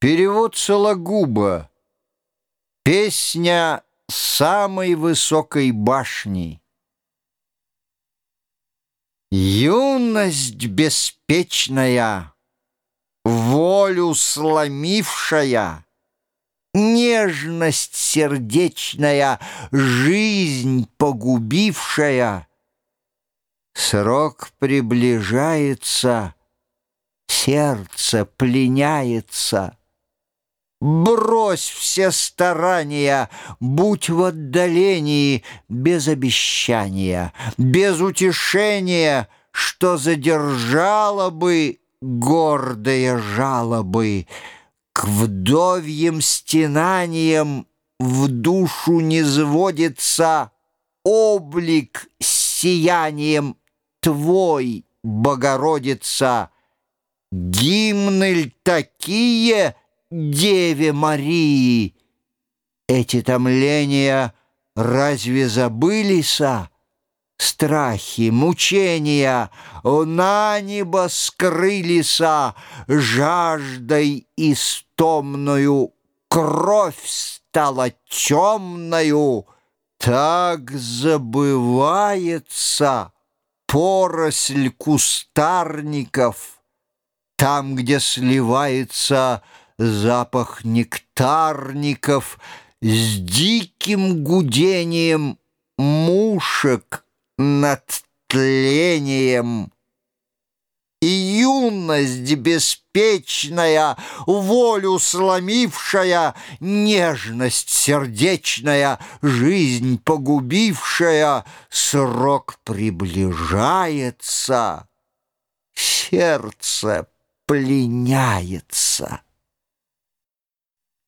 Перевод Сологуба. Песня самой высокой башни. Юность беспечная, волю сломившая, Нежность сердечная, жизнь погубившая. Срок приближается, сердце пленяется — Брось все старания, будь в отдалении, без обещания, без утешения, что задержало бы гордые жалобы. К вдовьим стенаниям в душу не сводится облик сиянием Твой, Богородица. Гимны такие — Деве Марии. Эти томления разве забылися? Страхи, мучения на небо скрылися, Жаждой истомною кровь стала темною. Так забывается поросль кустарников, Там, где сливается запах нектарников с диким гудением мушек над тлением. И юность беспечная, волю сломившая, Нежность сердечная, жизнь погубившая, Срок приближается, сердце пленяется.